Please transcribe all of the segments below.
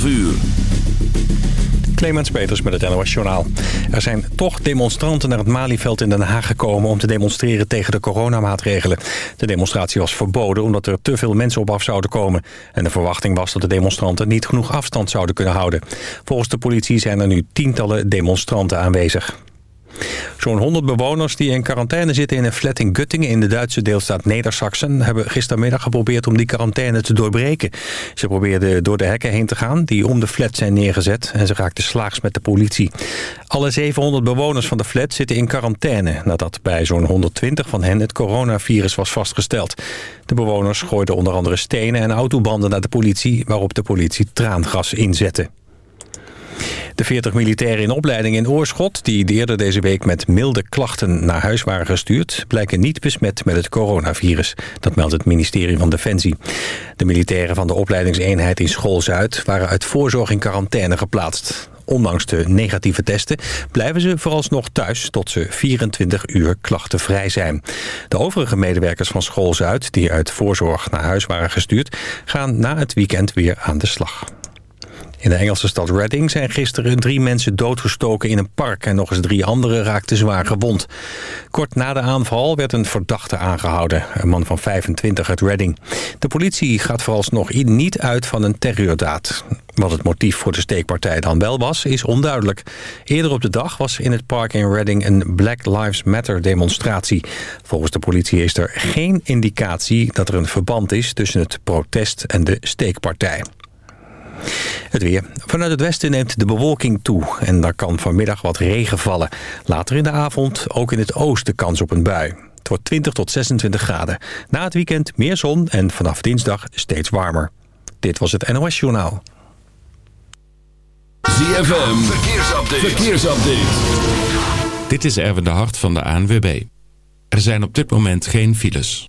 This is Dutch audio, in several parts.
12 uur. Clemens Peters met het NOS Journaal. Er zijn toch demonstranten naar het Malieveld in Den Haag gekomen... om te demonstreren tegen de coronamaatregelen. De demonstratie was verboden omdat er te veel mensen op af zouden komen. En de verwachting was dat de demonstranten niet genoeg afstand zouden kunnen houden. Volgens de politie zijn er nu tientallen demonstranten aanwezig. Zo'n 100 bewoners die in quarantaine zitten in een flat in Guttingen in de Duitse deelstaat Neder-Saxen hebben gistermiddag geprobeerd om die quarantaine te doorbreken. Ze probeerden door de hekken heen te gaan die om de flat zijn neergezet en ze raakten slaags met de politie. Alle 700 bewoners van de flat zitten in quarantaine nadat bij zo'n 120 van hen het coronavirus was vastgesteld. De bewoners gooiden onder andere stenen en autobanden naar de politie waarop de politie traangas inzette. De 40 militairen in opleiding in Oorschot... die eerder deze week met milde klachten naar huis waren gestuurd... blijken niet besmet met het coronavirus. Dat meldt het ministerie van Defensie. De militairen van de opleidingseenheid in School Zuid... waren uit voorzorg in quarantaine geplaatst. Ondanks de negatieve testen blijven ze vooralsnog thuis... tot ze 24 uur klachtenvrij zijn. De overige medewerkers van School Zuid... die uit voorzorg naar huis waren gestuurd... gaan na het weekend weer aan de slag. In de Engelse stad Reading zijn gisteren drie mensen doodgestoken in een park... en nog eens drie anderen raakten zwaar gewond. Kort na de aanval werd een verdachte aangehouden. Een man van 25 uit Reading. De politie gaat vooralsnog niet uit van een terreurdaad. Wat het motief voor de steekpartij dan wel was, is onduidelijk. Eerder op de dag was in het park in Reading een Black Lives Matter demonstratie. Volgens de politie is er geen indicatie dat er een verband is tussen het protest en de steekpartij. Het weer. Vanuit het westen neemt de bewolking toe en daar kan vanmiddag wat regen vallen. Later in de avond ook in het oosten kans op een bui. Het wordt 20 tot 26 graden. Na het weekend meer zon en vanaf dinsdag steeds warmer. Dit was het NOS Journaal. ZFM, verkeersupdate. verkeersupdate. Dit is Erwin de Hart van de ANWB. Er zijn op dit moment geen files.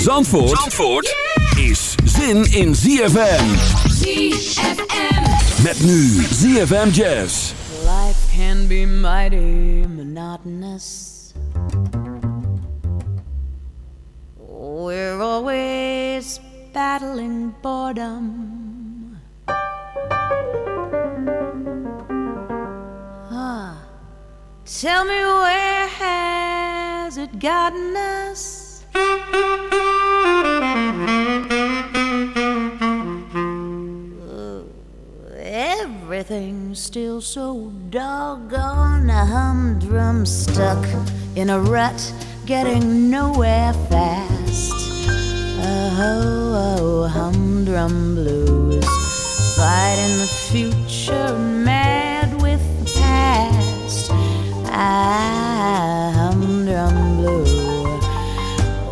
Zin in Zandvoort, Zandvoort is zin in ZFM. ZFM. Met nu ZFM Jazz. Life can be mighty monotonous. We're always battling boredom. Ah, tell me where has it gotten us? Everything's still so doggone a humdrum stuck in a rut, getting nowhere fast. Oh, oh humdrum blues, fighting the future, mad with the past. Ah, humdrum blue.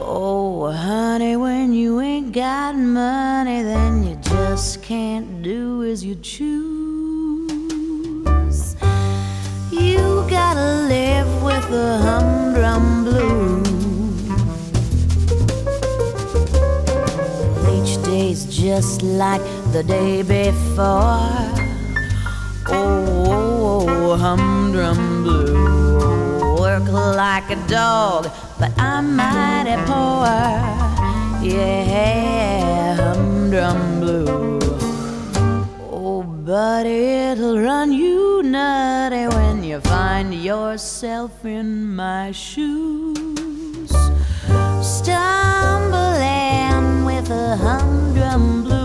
Oh, honey, when you ain't got money, then you just can't do as you choose. The humdrum blues. Each days just like the day before. Oh, humdrum blue. Work like a dog, but I'm mighty poor. Yeah, humdrum blue. But it'll run you nutty when you find yourself in my shoes. Stumbling with a humdrum blue.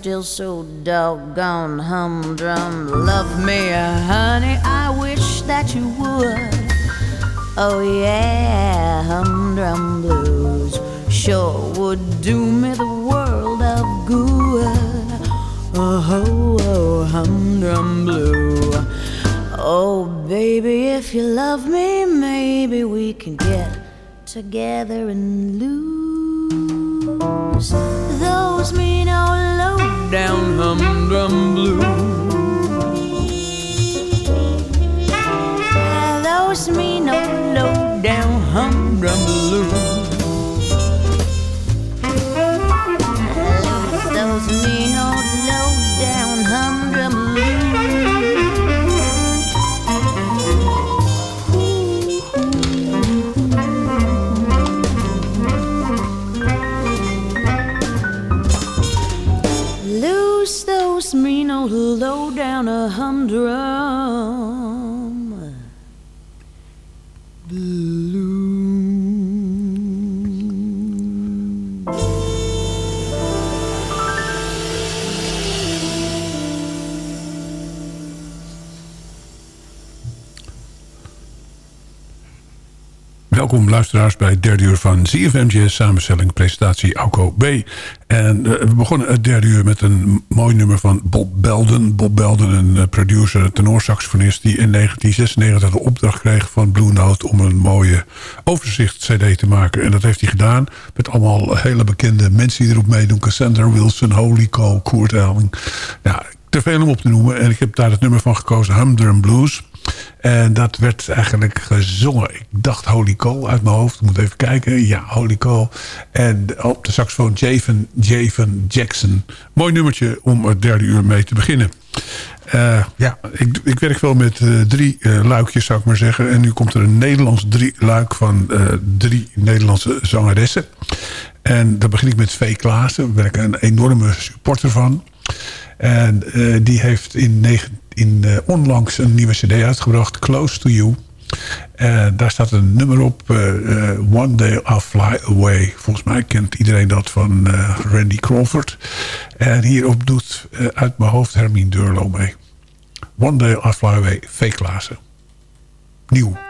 Still so doggone humdrum. Love me, honey, I wish that you would. Oh, yeah, humdrum blues sure would do me the world of good. Oh, oh, humdrum blue. Oh, baby, if you love me, maybe we can get together and lose down humdrum blues. Those mean old low down humdrum blues. Humdrum Welkom luisteraars bij het derde uur van ZFM samenstelling presentatie Auko B. En eh, we begonnen het derde uur met een mooi nummer van Bob Belden. Bob Belden, een eh, producer, tenorsaxofonist... die in 1996 de opdracht kreeg van Blue Note... om een mooie overzicht-cd te maken. En dat heeft hij gedaan met allemaal hele bekende mensen die erop meedoen. Cassandra Wilson, Holy Cole, Kurt Elling. Ja, te veel om op te noemen. En ik heb daar het nummer van gekozen, Humdrum Blues... En dat werd eigenlijk gezongen. Ik dacht Holy Call uit mijn hoofd. Ik moet even kijken. Ja, Holy Call. En op de saxofoon Javen, Javen Jackson. Mooi nummertje om het derde uur mee te beginnen. Uh, ja, ik, ik, werk wel met uh, drie uh, luikjes, zou ik maar zeggen. En nu komt er een Nederlands drie luik van drie Nederlandse zangeressen. En dan begin ik met Vee Klaassen. Daar ben ik een enorme supporter van. En die heeft in, negen, in onlangs een nieuwe cd uitgebracht, Close to You. En daar staat een nummer op, One Day I'll Fly Away. Volgens mij kent iedereen dat van Randy Crawford. En hierop doet uit mijn hoofd Hermine Durlo mee. One Day I Fly Away, Fake Klaassen. Nieuw.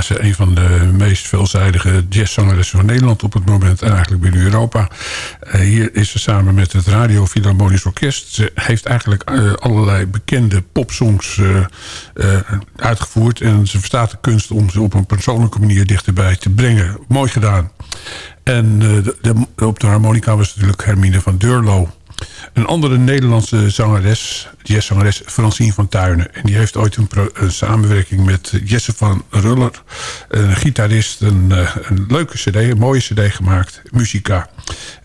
Klaassen, een van de meest veelzijdige jazzzangeressen van Nederland op het moment. En eigenlijk binnen Europa. Eh, hier is ze samen met het Radio Philharmonisch Orkest. Ze heeft eigenlijk eh, allerlei bekende popsongs eh, uitgevoerd. En ze verstaat de kunst om ze op een persoonlijke manier dichterbij te brengen. Mooi gedaan. En de, op de harmonica was natuurlijk Hermine van Deurlo. Een andere Nederlandse zangeres, jazzzangeres Francine van Tuinen. En die heeft ooit een, samenwerking met Jesse van Ruller. Een gitarist, een, eh, een leuke cd, een mooie cd gemaakt. Musica.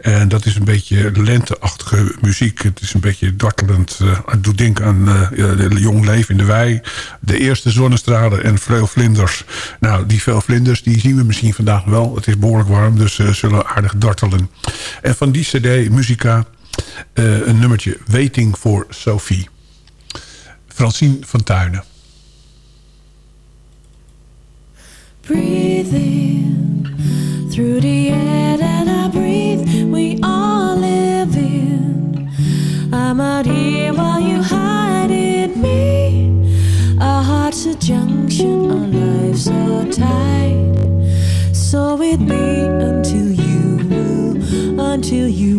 En dat is een beetje lenteachtige muziek. Het is een beetje dartelend. eh, het doet denken aan de Jong Leven in de Wei. De eerste zonnestralen en veel vlinders. Nou, die veel vlinders die zien we misschien vandaag wel. Het is behoorlijk warm, dus ze zullen aardig dartelen. En van die cd, Musica... Eh, een nummertje Waiting for Sophie. Francine van Tuinen. Breathe in through the air that I breathe. We all live in. I'm out here while you hide in me. Our hearts a junction, our lives are tied. So it be until you until you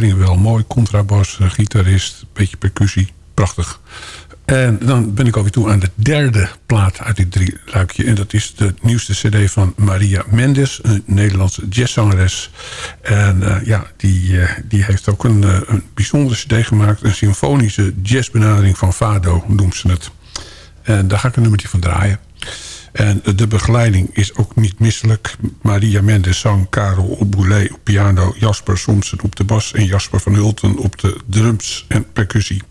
wel mooi. Contrabas, eh, gitarist, beetje percussie. Prachtig. En dan ben ik alweer toe aan de derde plaat uit dit drie luikje. En dat is de nieuwste cd van Maria Mendes, een Nederlandse jazzzangeres. En eh, ja, die, eh, die heeft ook een, een bijzondere cd gemaakt. Een symfonische jazzbenadering van Fado, noemt ze het. En daar ga ik een nummertje van draaien. En de begeleiding is ook niet misselijk. Maria Mendes zang, Karel op Boulet op piano... Jasper Somsen op de bas en Jasper van Hulten op de drums en percussie.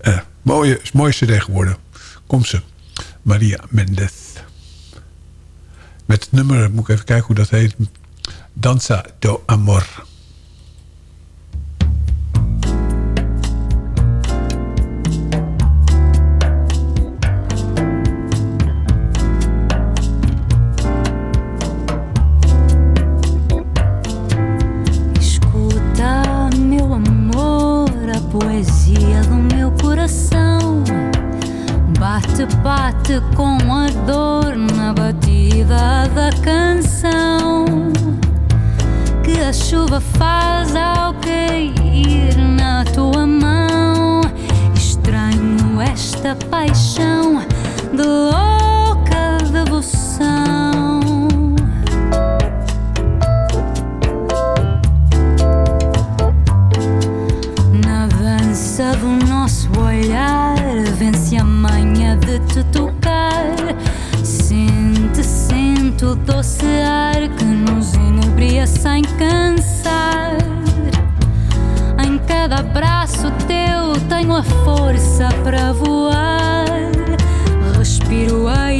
Eh, mooie, mooie cd geworden. Kom ze. Maria Mendes. Met het nummer, moet ik even kijken hoe dat heet. Danza do Amor. Chuva faz ao cair na tua mão. Estranho esta paixão de louca devoção. Na dança do nosso olhar Vence a manha de te tocar Sente, sente o doce ar inebria sem cansar. Em cada braço teu Tenho a força para voar. Respiro a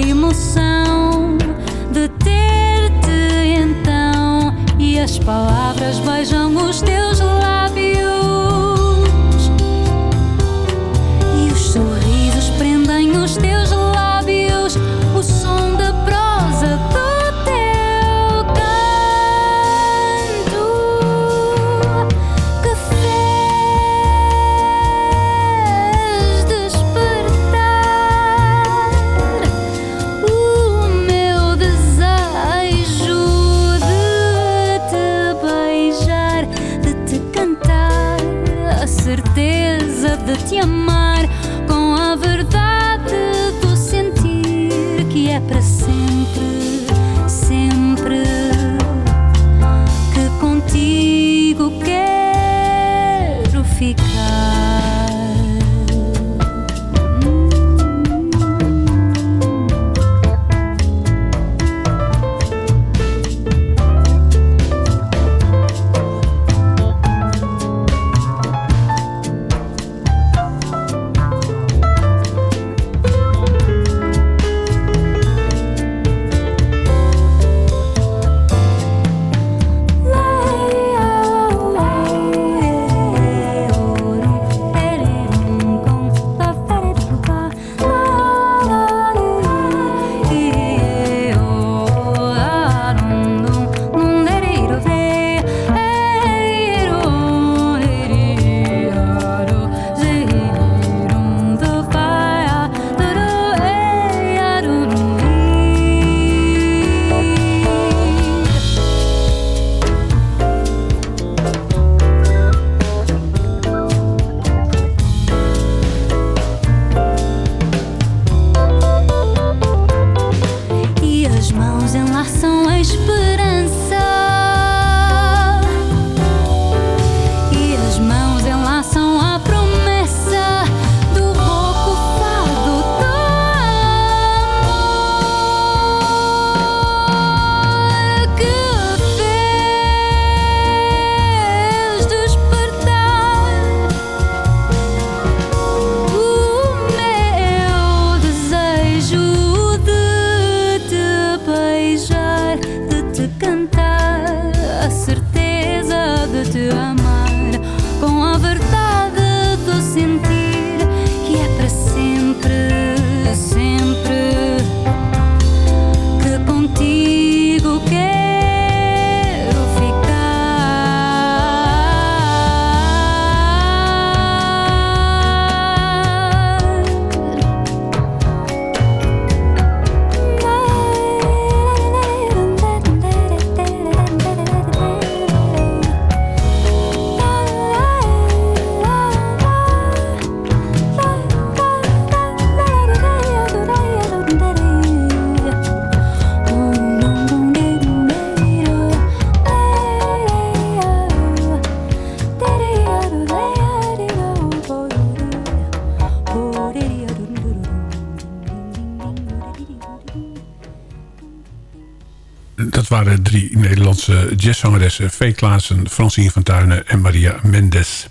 drie Nederlandse jazzzangeressen. V. Klaassen, Francine van Tuinen en Maria Mendes.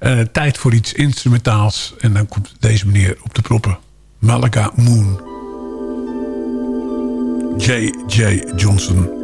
Eh, tijd voor iets instrumentaals. En dan komt deze meneer op de proppen. Malaga Moon. J.J. Johnson.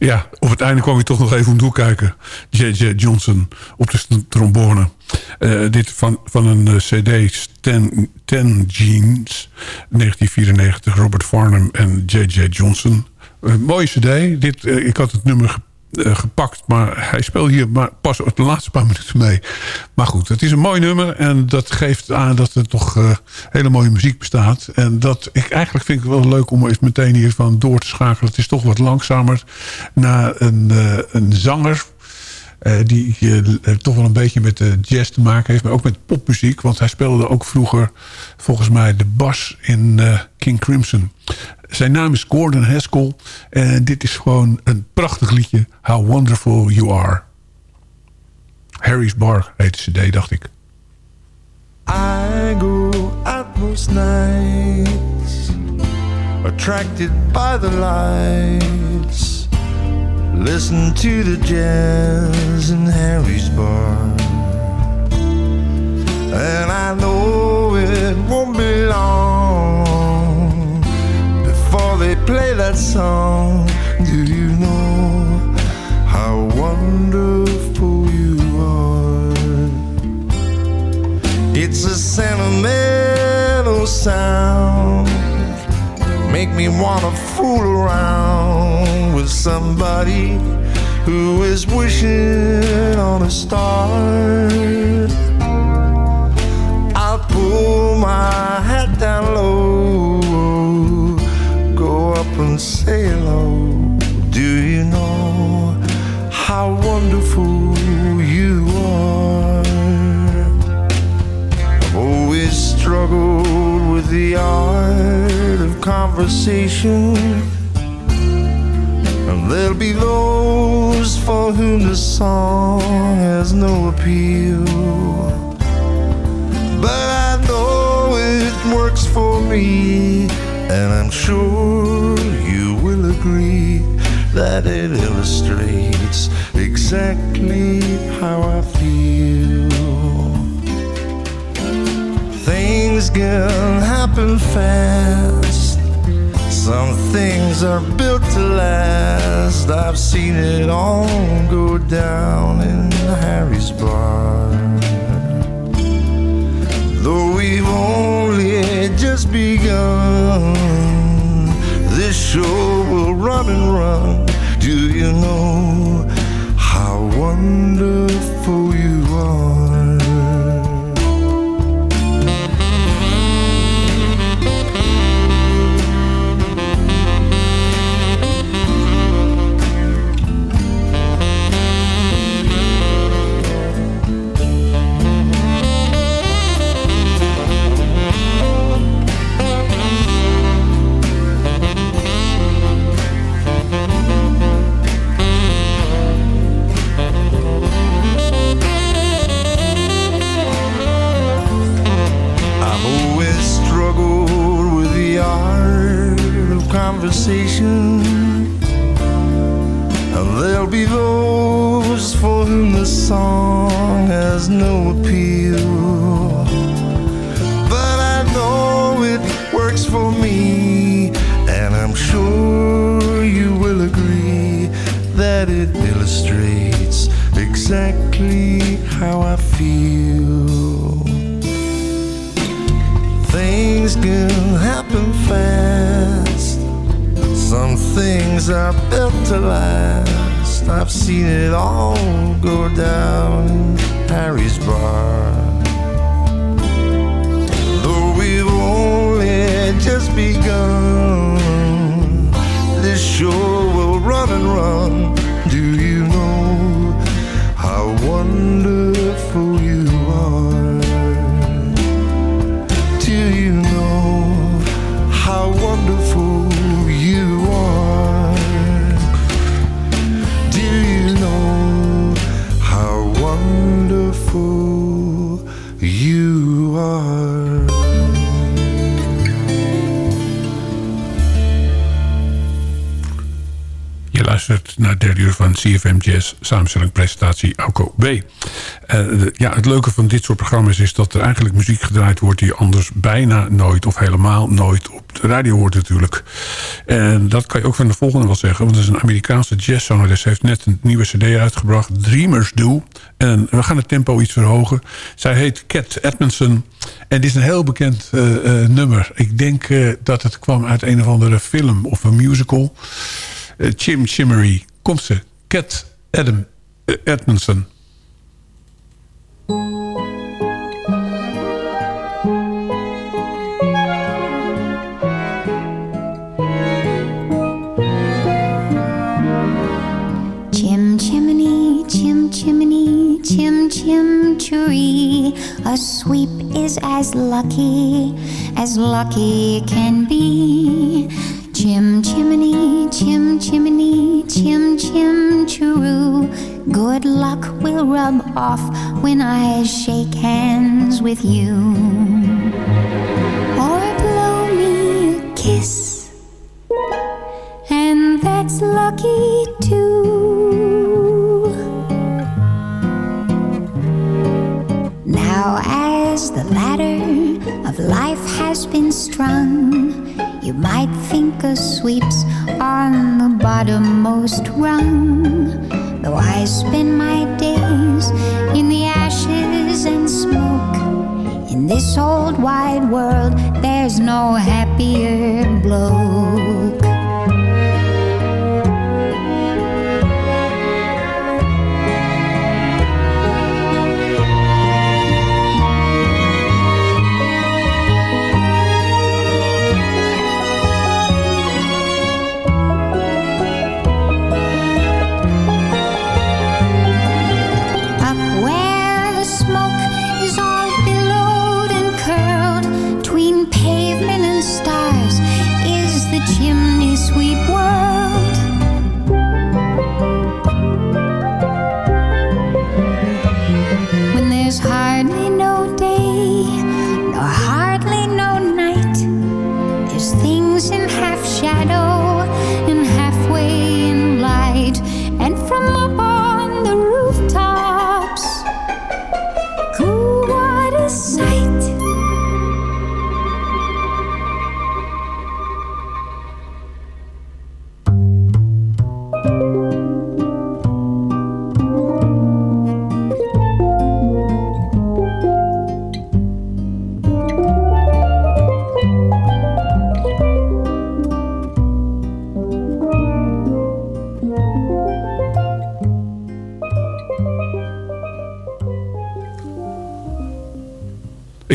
Ja, op het einde kwam je toch nog even om doorkijken. J.J. Johnson op de trombone. Uh, dit van, van een uh, cd, Ten, Ten Jeans, 1994, Robert Farnham en J.J. Johnson. Uh, mooie cd. Dit, ik had het nummer uh, gepakt. Maar hij speelt hier maar pas de laatste paar minuten mee. Maar goed, het is een mooi nummer. En dat geeft aan dat er toch uh, hele mooie muziek bestaat. En dat ik eigenlijk vind ik wel leuk om eens meteen hiervan door te schakelen. Het is toch wat langzamer naar een, uh, een zanger. Die toch wel een beetje met de jazz te maken heeft. Maar ook met popmuziek. Want hij speelde ook vroeger volgens mij de bas in King Crimson. Zijn naam is Gordon Haskell. En dit is gewoon een prachtig liedje. How Wonderful You Are. Harry's Bar heet de cd, dacht ik. I go out most nights, attracted by the lights. Listen to the jazz in Harry's bar. And I know it won't be long before they play that song. Do you know how wonderful you are? It's a sentimental sound. Make me wanna fool around with somebody who is wishing on a star. I'll pull my hat down low, go up and say hello. Do you know how wonderful you are? I've always struggled with the art of conversation. Be those for whom the song has no appeal. But I know it works for me, and I'm sure you will agree that it illustrates exactly how I feel. Things can happen fast. Some things are built to last. I've seen it all go down in Harry's bar. Though we've only just begun, this show will run and run. Do you know how wonderful you are? Conversation. And there'll be those for whom the song has no appeal. Things are built to last. I've seen it all go down in Harry's bar. Though we've only just begun, this show will run and run. Je luistert naar het derde uur van CFM Jazz samenstelling presentatie Auko B. Eh, ja, het leuke van dit soort programma's is dat er eigenlijk muziek gedraaid wordt... die anders bijna nooit of helemaal nooit op de radio hoort natuurlijk. En dat kan je ook van de volgende wel zeggen. Want het is een Amerikaanse jazzzangeres. Ze heeft net een nieuwe cd uitgebracht. Dreamers Do. En we gaan het tempo iets verhogen. Zij heet Cat Edmondson. En dit is een heel bekend eh, eh, nummer. Ik denk dat het kwam uit een of andere film of een musical... Eh, Chim Chimmery. Komt ze. Cat Adam eh, Edmondson. Chim chimney, chim chimney, chim chim chiree. A sweep is as lucky as lucky can be. Chim chimney, chim chimney, chim chim chiroo. Good luck will rub off when I shake hands with you. Or blow me a kiss, and that's lucky too. Now, as the ladder of life has been strung, you might think a sweep's on the bottommost rung. Though I spend my days in the ashes and smoke, in this old wide world, there's no happier bloke.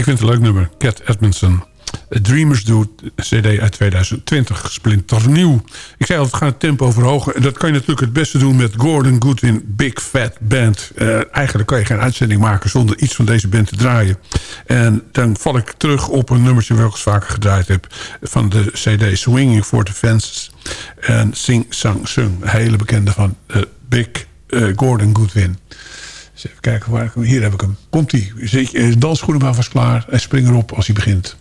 Vind het een leuk nummer. Cat Edmondson. Dreamers Do, cd uit 2020, splinternieuw. Ik zei al, we gaan het tempo verhogen. En dat kan je natuurlijk het beste doen met Gordon Goodwin Big Fat Band. Eh, eigenlijk kan je geen uitzending maken zonder iets van deze band te draaien. En dan val ik terug op een nummertje wat ik vaker gedraaid heb... van de cd Swinging for the Fences. En Sing Sang Sung, hele bekende van eh, Big eh, Gordon Goodwin. Even kijken, waar ik hier heb ik hem. Komt hij. Dansschoenen maar vast klaar. En spring erop als hij begint.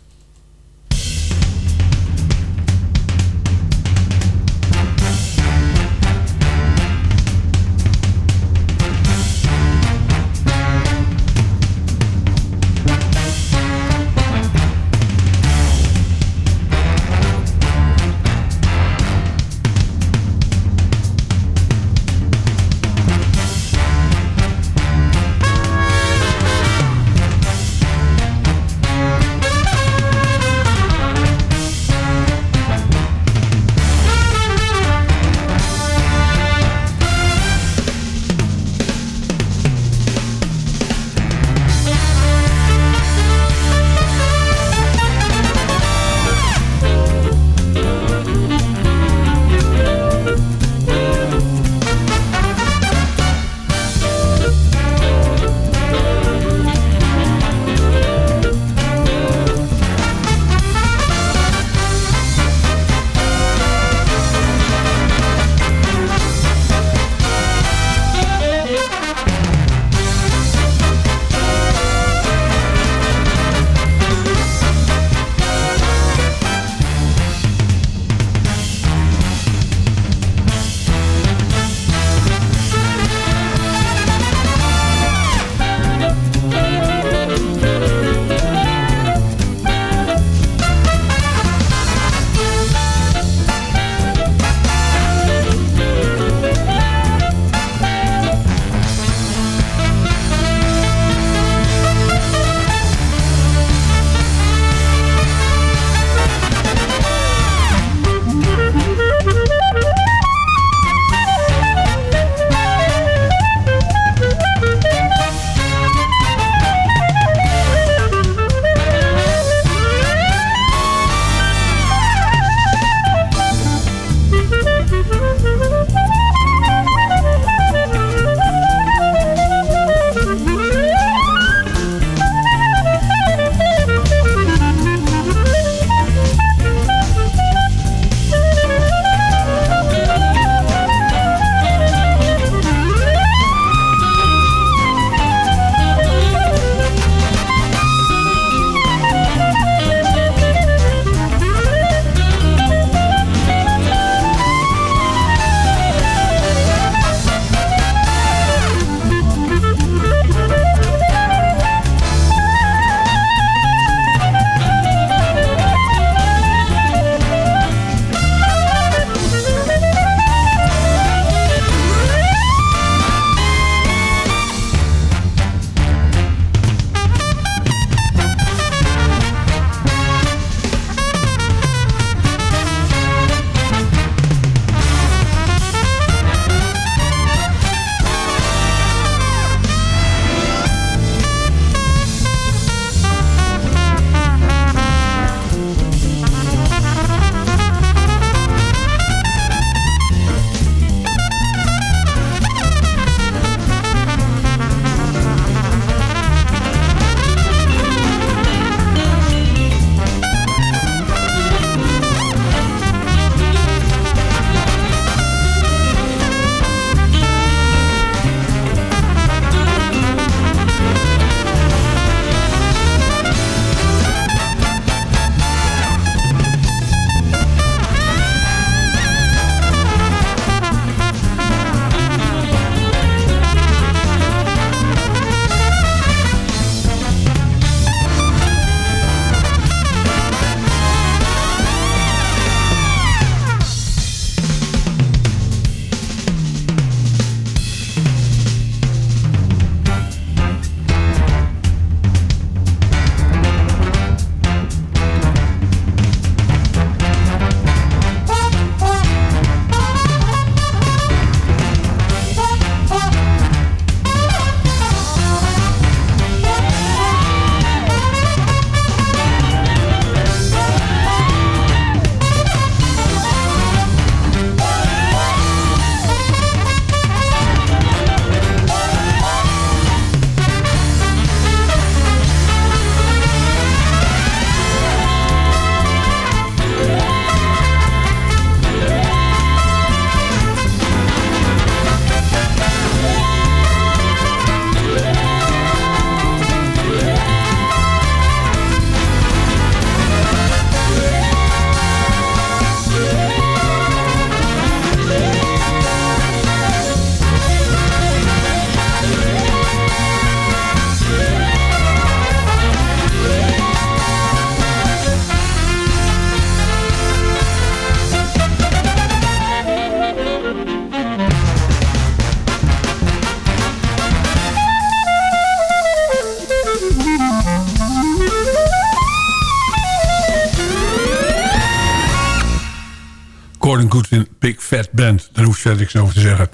Verder niks over te zeggen.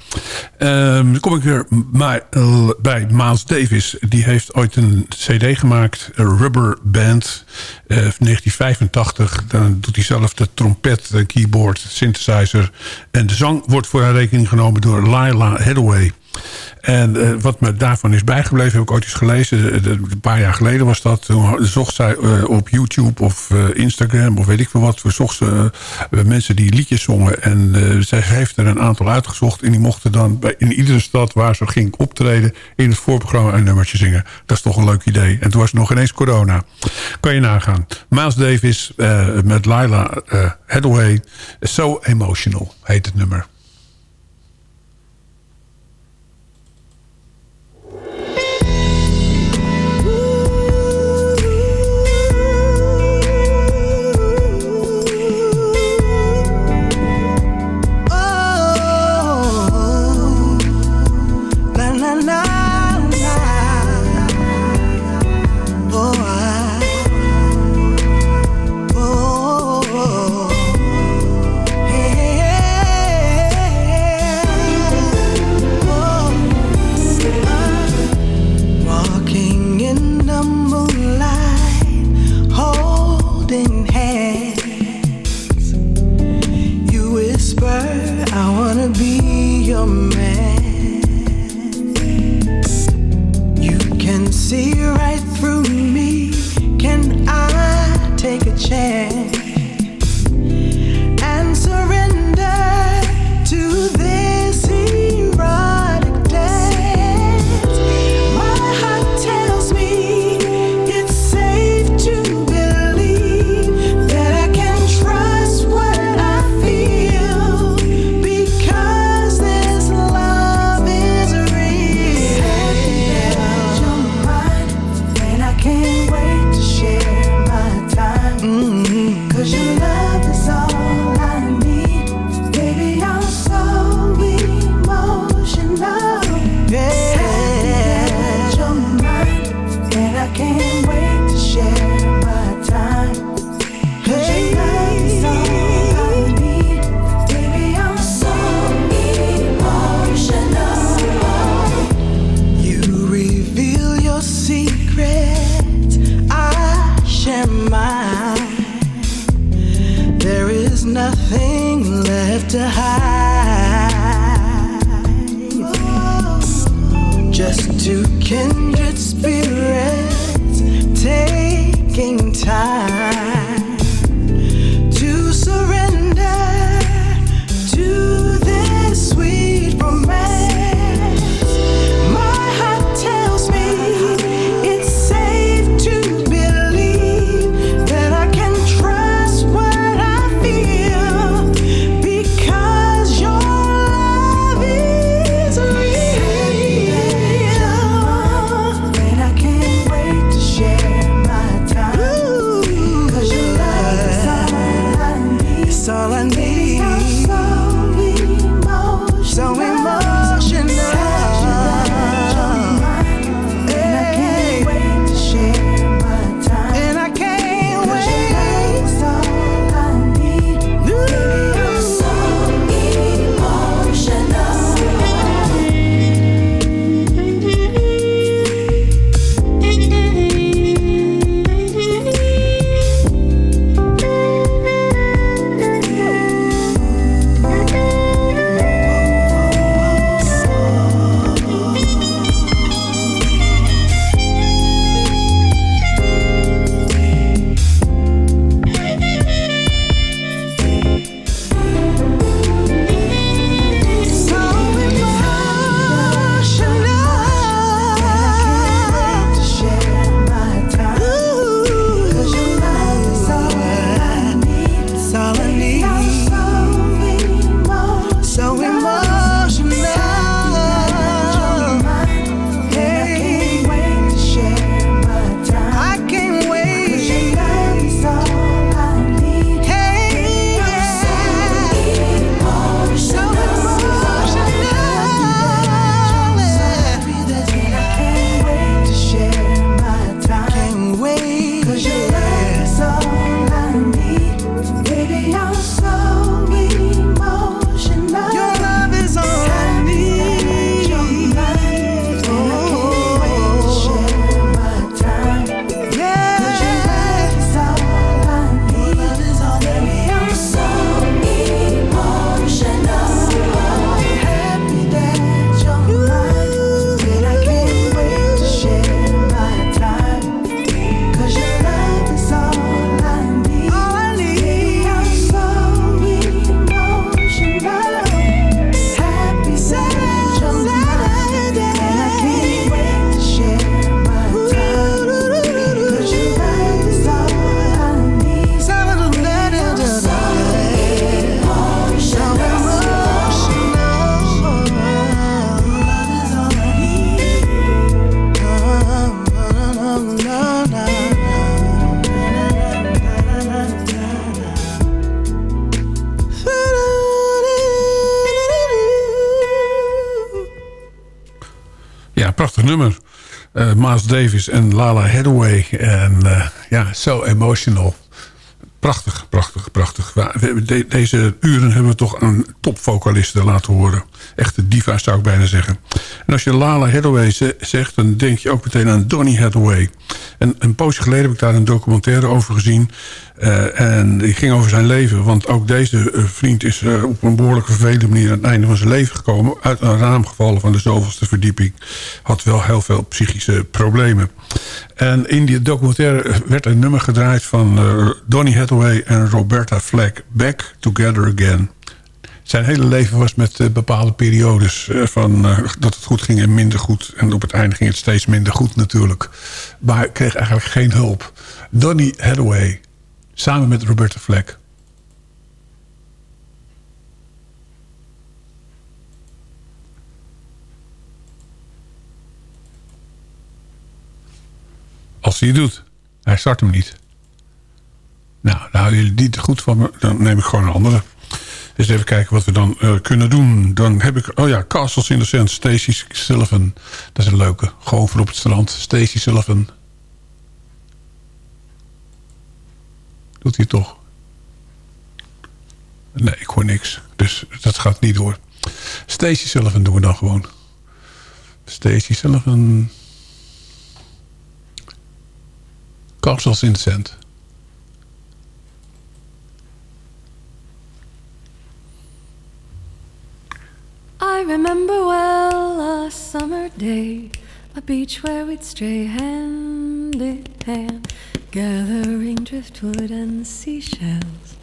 Ehm, dan kom ik weer bij Miles Davis. Die heeft ooit een cd gemaakt. Rubber Band. eh, 1985. Dan doet hij zelf de trompet, de keyboard, synthesizer. En de zang wordt voor haar rekening genomen door Lila Hathaway. En eh, wat me daarvan is bijgebleven, heb ik ooit eens gelezen. eh, een paar jaar geleden was dat. Toen zocht zij eh, op YouTube of Instagram of weet ik veel wat. Zocht ze eh, mensen die liedjes zongen. En zij heeft er een aantal uitgezocht. En die mochten dan in iedere stad waar ze ging optreden... in het voorprogramma een nummertje zingen. Dat is toch een leuk idee. En toen was er nog ineens corona. Kan je nagaan. Miles Davis eh, met Lila eh, Hathaway. So Emotional heet het nummer. Nothing left to hide. Just two kindred Davis en Lala Hathaway. En uh, ja, so emotional. Prachtig, prachtig, prachtig. De, deze uren hebben we toch een topvocalisten laten horen. Echte diva's zou ik bijna zeggen. En als je Lala Hathaway zegt, dan denk je ook meteen aan Donny Hathaway. En een poosje geleden heb ik daar een documentaire over gezien. Uh, en die ging over zijn leven. Want ook deze uh, vriend is uh, op een behoorlijk vervelende manier... aan het einde van zijn leven gekomen. Uit een raam gevallen van de zoveelste verdieping. Had wel heel veel psychische problemen. En in die documentaire werd een nummer gedraaid van Donny Hathaway en Roberta Flack. Back Together Again. Zijn hele leven was met bepaalde periodes van dat het goed ging en minder goed. En op het einde ging het steeds minder goed natuurlijk. Maar kreeg eigenlijk geen hulp. Donny Hathaway, samen met Roberta Fleck. Als hij het doet. Hij start hem niet. Nou, nou jullie die goed van me. Dan neem ik gewoon een andere. Dus even kijken wat we dan uh, kunnen doen. Dan heb ik, oh ja, Castles in the Sand, Stacey Sullivan. Dat is een leuke. Gewoon voor op het strand. Stacey Sullivan. Doet hij toch? Nee, ik hoor niks. Dus dat gaat niet door. Stacey Sullivan doen we dan gewoon. Stacey Sullivan. Castles in the Sand. I remember well a summer day, a beach where we'd stray hand in hand, gathering driftwood and seashells,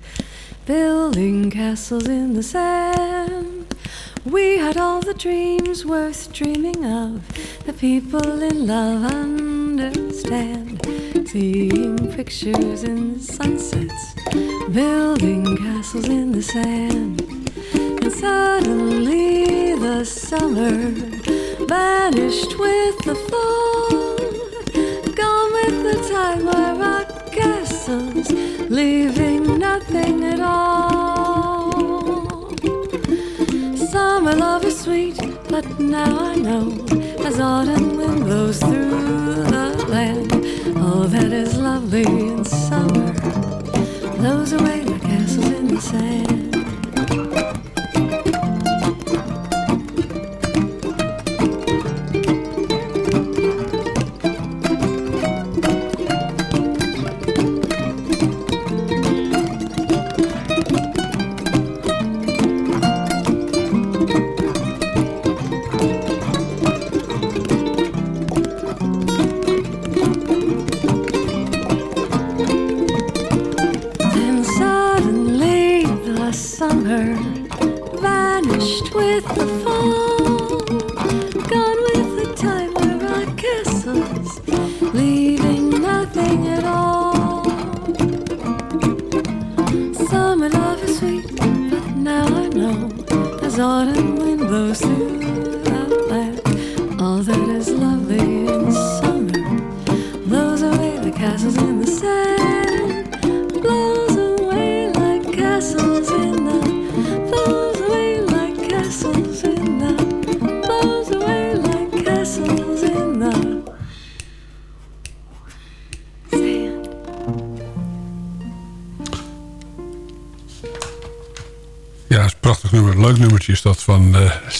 building castles in the sand. We had all the dreams worth dreaming of, the people in love understand, seeing pictures in sunsets, building castles in the sand. And suddenly the summer vanished with the fall, castles, leaving nothing at all. Summer love is sweet, but now I know, as autumn wind blows through the land, all that is lovely in summer blows away like castles in the sand.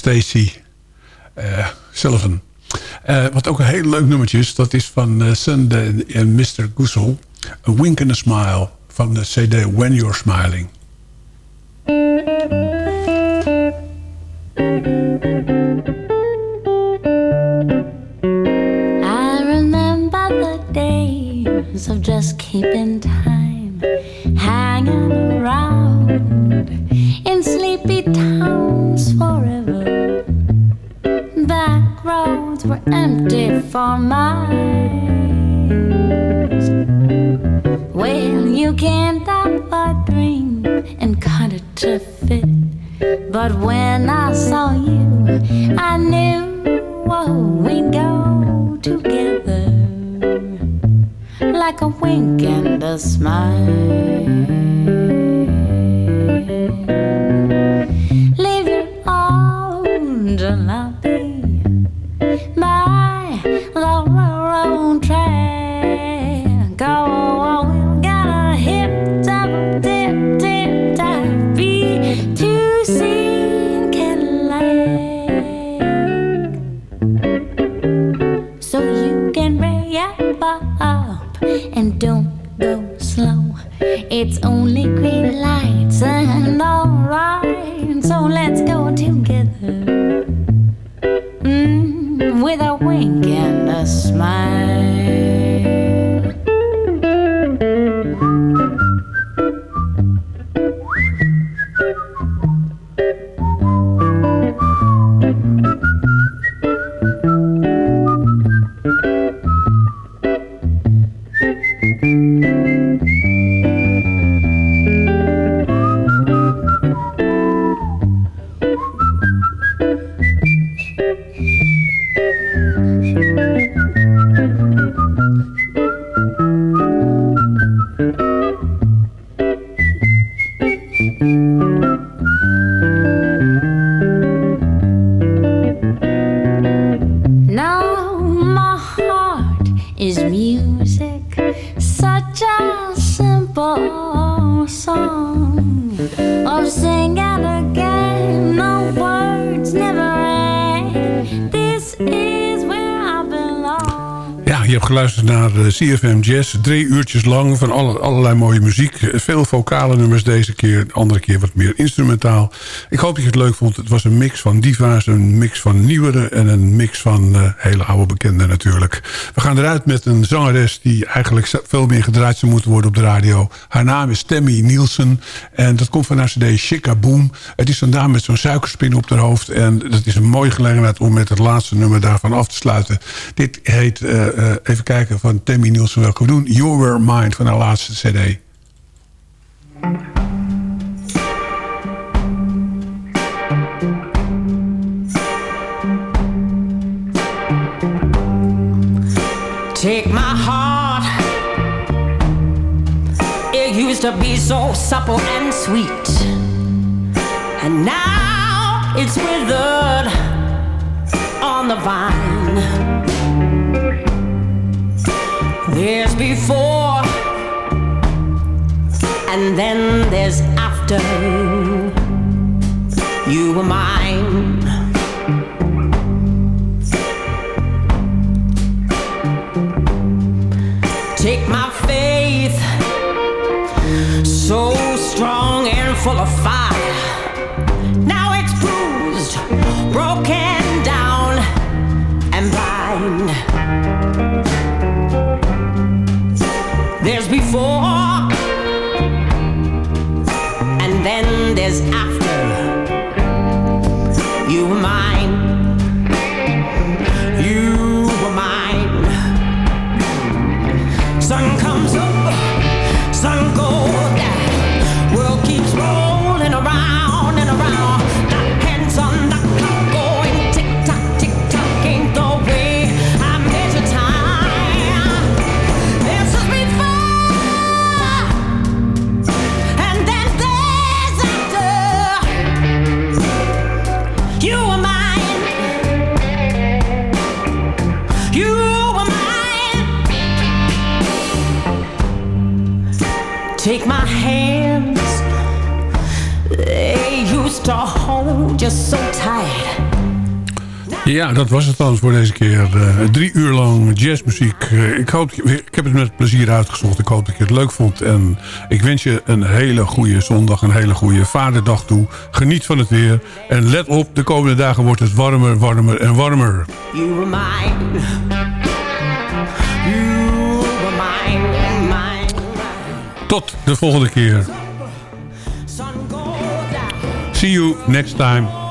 Stacey eh, Sullivan. Eh, wat ook een heel leuk nummertje is, dat is van eh, Sunday en Mr. Goosel. A Wink and a Smile van de CD When You're Smiling. I remember the days of just keeping time, empty for miles. Well, you can't help but dream and cut it to fit. But when I saw you, I knew oh, we'd go together like a wink and a smile. Спасибо. CFM Jazz. Drie uurtjes lang van alle, allerlei mooie muziek. Veel vocale nummers deze keer. De andere keer wat meer instrumentaal. Ik hoop dat je het leuk vond. Het was een mix van diva's, een mix van nieuwere... en een mix van eh, hele oude bekenden natuurlijk. We gaan eruit met een zangeres... die eigenlijk veel meer gedraaid zou moeten worden op de radio. Haar naam is Tammy Nielsen. En dat komt van haar cd Chica Boom. Het is een dame met zo'n suikerspin op haar hoofd. En dat is een mooie gelegenheid om met het laatste nummer daarvan af te sluiten. Dit heet, eh, eh, even kijken, van Nielsen welke we doen. You Were Mine van haar laatste cd. Take my heart. It used to be so supple and sweet. And now it's withered on the vine. There's before, and then there's after. You were mine. Take my faith, so strong and full of fire. Ja, dat was het dan voor deze keer. Eh, drie uur lang jazzmuziek. Eh, ik, hoop, ik heb het met plezier uitgezocht. Ik hoop dat je het leuk vond. En ik wens je een hele goede zondag. Een hele goede vaderdag toe. Geniet van het weer. En let op, de komende dagen wordt het warmer, warmer en warmer. You were mine. You were mine, mine. Tot de volgende keer. See you next time.